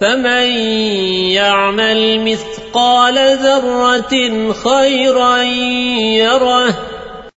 فمن يعمل مثقال ذرة خيرا يره